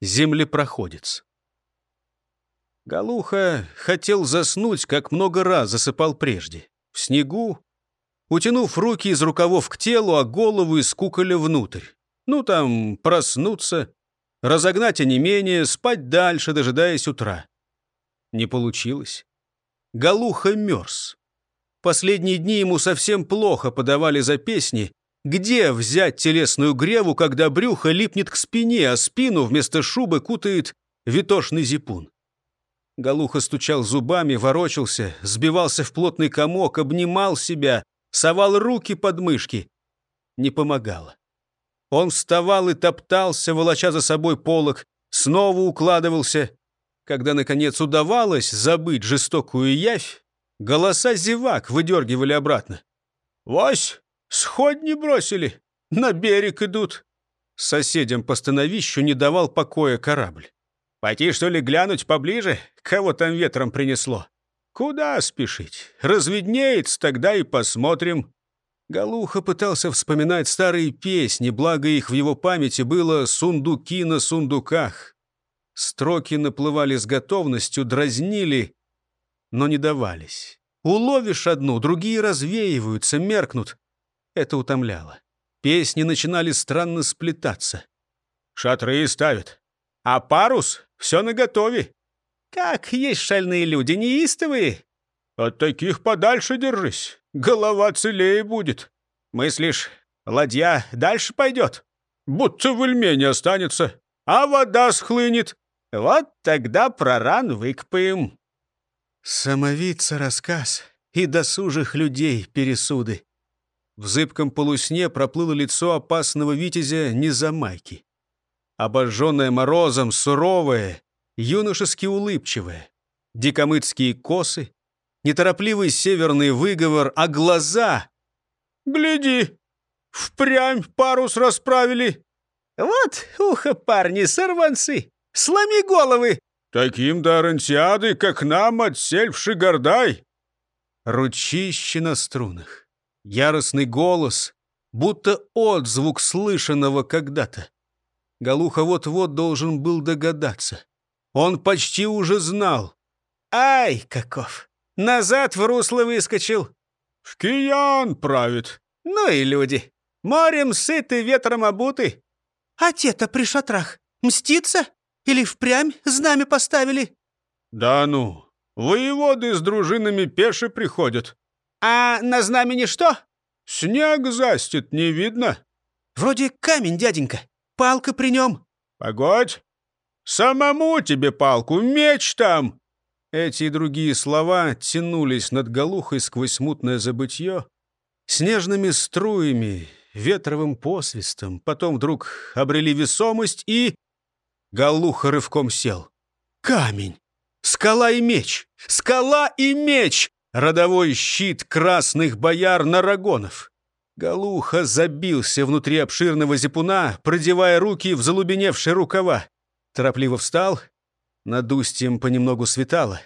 землепроходец. Галуха хотел заснуть, как много раз засыпал прежде. В снегу, утянув руки из рукавов к телу, а голову из куколя внутрь. Ну, там, проснуться, разогнать онемение, спать дальше, дожидаясь утра. Не получилось. Галуха мерз. Последние дни ему совсем плохо подавали за песни. Где взять телесную греву, когда брюхо липнет к спине, а спину вместо шубы кутает витошный зипун? Галуха стучал зубами, ворочался, сбивался в плотный комок, обнимал себя, совал руки под мышки. Не помогало. Он вставал и топтался, волоча за собой полок, снова укладывался. Когда, наконец, удавалось забыть жестокую явь, голоса зевак выдергивали обратно. «Вось, сходни бросили, на берег идут». Соседям по становищу не давал покоя корабль. Пойти, что ли, глянуть поближе, кого там ветром принесло? Куда спешить? Разведнеется, тогда и посмотрим. Галуха пытался вспоминать старые песни, благо их в его памяти было «Сундуки на сундуках». Строки наплывали с готовностью, дразнили, но не давались. Уловишь одну, другие развеиваются, меркнут. Это утомляло. Песни начинали странно сплетаться. «Шатры ставят. А парус все наготове. Как есть шальные люди, неистовые. От таких подальше держись, голова целее будет. Мыслишь, ладья дальше пойдет? Будто в Ильмене останется, а вода схлынет. Вот тогда проран выкопаем. Самовица рассказ и досужих людей пересуды. В зыбком полусне проплыло лицо опасного витязя Незамайки обожженное морозом, суровое, юношески улыбчивое, дикомыцкие косы, неторопливый северный выговор, а глаза... «Гляди, впрямь парус расправили!» «Вот ухо, парни, сорванцы! Сломи головы!» «Таким до арантиады, как нам, отсельвши гордай!» Ручище на струнах, яростный голос, будто отзвук слышанного когда-то. Галуха вот-вот должен был догадаться. Он почти уже знал. «Ай, каков! Назад в русло выскочил!» «В киян правит!» «Ну и люди! Морем сыты, ветром обуты!» «А те-то при шатрах мститься? Или впрямь знамя поставили?» «Да ну! Воеводы с дружинами пеше приходят!» «А на знамени что?» «Снег застит, не видно!» «Вроде камень, дяденька!» Палка при нем?» «Погодь! Самому тебе палку, меч там!» Эти и другие слова тянулись над Галухой сквозь мутное забытье, снежными струями, ветровым посвистом, потом вдруг обрели весомость и... Галуха рывком сел. Камень! Скала и меч! Скала и меч! Родовой щит красных бояр Нарагонов! Галуха забился внутри обширного зипуна, продевая руки в залубеневшие рукава. Торопливо встал. Над устьем понемногу светало.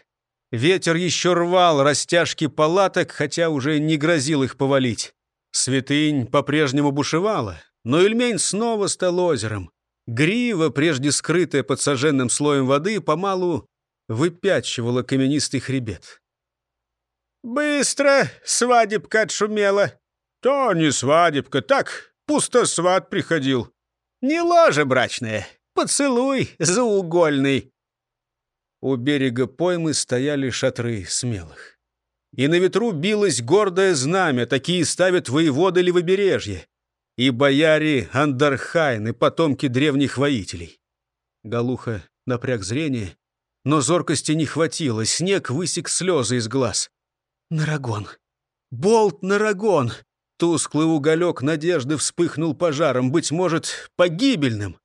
Ветер еще рвал растяжки палаток, хотя уже не грозил их повалить. Святынь по-прежнему бушевала, но Ильмень снова стал озером. Грива, прежде скрытая под сожженным слоем воды, помалу выпячивала каменистый хребет. «Быстро свадебка отшумела!» «То не свадебка, так, пустосват приходил». «Не ложа брачная, поцелуй заугольный». У берега поймы стояли шатры смелых. И на ветру билось гордое знамя, такие ставят воеводы левобережья. И бояре Андархайны, потомки древних воителей. Галуха напряг зрение, но зоркости не хватило, снег высек слезы из глаз. «Нарагон! Болт Нарагон! Тусклый уголек надежды вспыхнул пожаром, быть может, погибельным.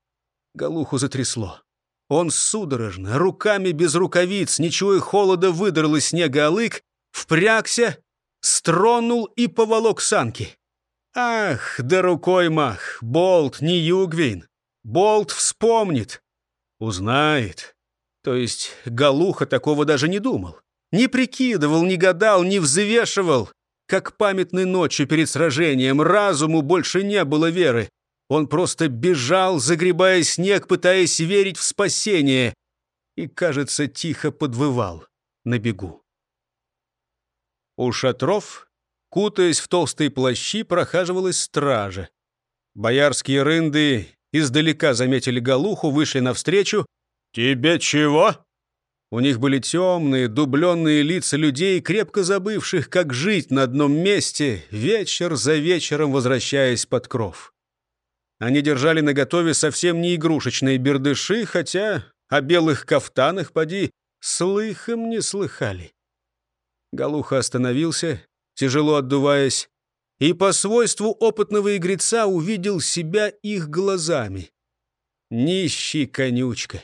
Галуху затрясло. Он судорожно, руками без рукавиц, ничего и холода выдрал из снега алык, впрягся, стронул и поволок санки. Ах, да рукой мах, Болт не Югвин. Болт вспомнит, узнает. То есть Галуха такого даже не думал. Не прикидывал, не гадал, не взвешивал. Как памятной ночью перед сражением разуму больше не было веры. Он просто бежал, загребая снег, пытаясь верить в спасение. И, кажется, тихо подвывал на бегу. У шатров, кутаясь в толстые плащи, прохаживалась стража. Боярские рынды издалека заметили Галуху, вышли навстречу. «Тебе чего?» У них были темные, дубленные лица людей, крепко забывших, как жить на одном месте, вечер за вечером возвращаясь под кров. Они держали наготове совсем не игрушечные бердыши, хотя о белых кафтанах, поди, слыхом не слыхали. Галуха остановился, тяжело отдуваясь, и по свойству опытного игреца увидел себя их глазами. Нищий конючка,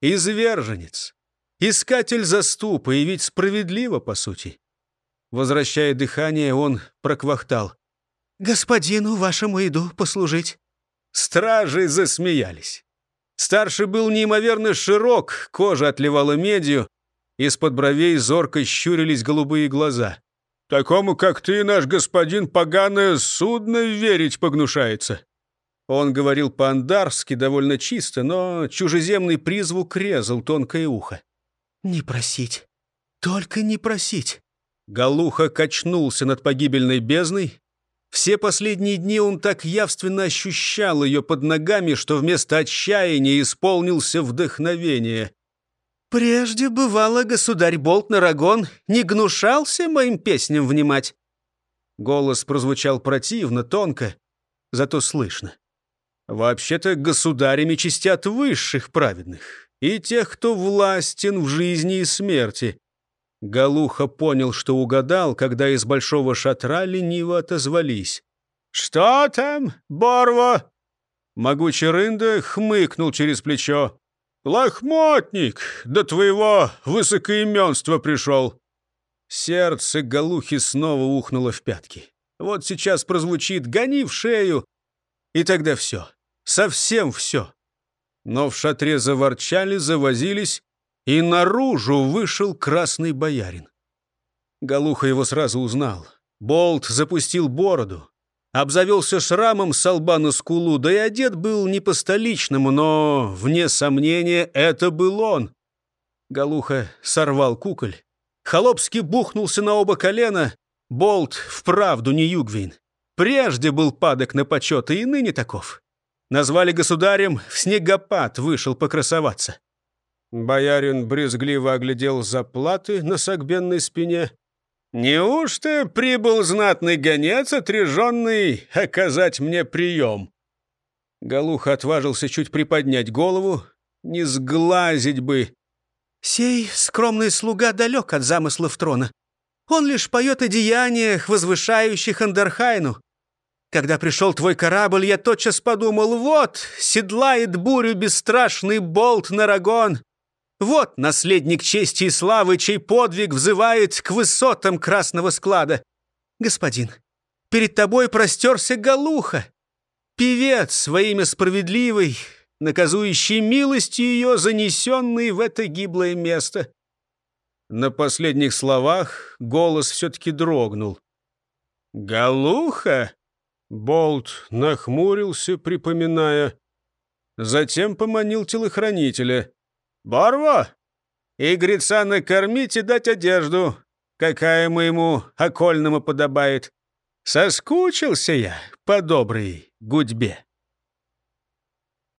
изверженец, искатель заступа, и ведь справедливо, по сути. Возвращая дыхание, он проквахтал. «Господину вашему иду послужить». Стражи засмеялись. Старший был неимоверно широк, кожа отливала медью, из-под бровей зорко щурились голубые глаза. «Такому, как ты, наш господин, поганое судно верить погнушается». Он говорил по-андарски довольно чисто, но чужеземный призвук резал тонкое ухо. «Не просить, только не просить». Галуха качнулся над погибельной бездной. Все последние дни он так явственно ощущал ее под ногами, что вместо отчаяния исполнился вдохновение. «Прежде, бывало, государь Болт Нарагон не гнушался моим песням внимать». Голос прозвучал противно, тонко, зато слышно. Вообще-то государями чистят высших праведных и тех, кто властен в жизни и смерти. Галуха понял, что угадал, когда из большого шатра лениво отозвались. «Что там, Борво?» Могучий рында хмыкнул через плечо. «Лохмотник, до твоего высокоименства пришел!» Сердце Галухи снова ухнуло в пятки. Вот сейчас прозвучит «гони в шею!» И тогда все, совсем все. Но в шатре заворчали, завозились, и наружу вышел красный боярин. Галуха его сразу узнал. Болт запустил бороду, обзавелся шрамом с лба на скулу, да и одет был не по-столичному, но, вне сомнения, это был он. Галуха сорвал куколь. Холопский бухнулся на оба колена. Болт вправду не Югвин. Прежде был падок на почет, и ныне таков. Назвали государем, в снегопад вышел покрасоваться. Боярин брезгливо оглядел заплаты на согбенной спине, «Неужто прибыл знатный гонец, отряженный оказать мне прием?» Галуха отважился чуть приподнять голову, не сглазить бы. «Сей скромный слуга далек от замыслов трона. Он лишь поет о деяниях, возвышающих Андерхайну. Когда пришел твой корабль, я тотчас подумал, вот, седлает бурю бесстрашный болт Нарагон. Вот наследник чести и славы, чей подвиг взывает к высотам красного склада. Господин, перед тобой простерся Галуха, певец во имя справедливой, наказующий милостью ее, занесенный в это гиблое место. На последних словах голос все-таки дрогнул. «Галуха?» Болт нахмурился, припоминая. Затем поманил телохранителя. «Барва! Игреца накормить и дать одежду, какая моему окольному подобает. Соскучился я по доброй гудьбе».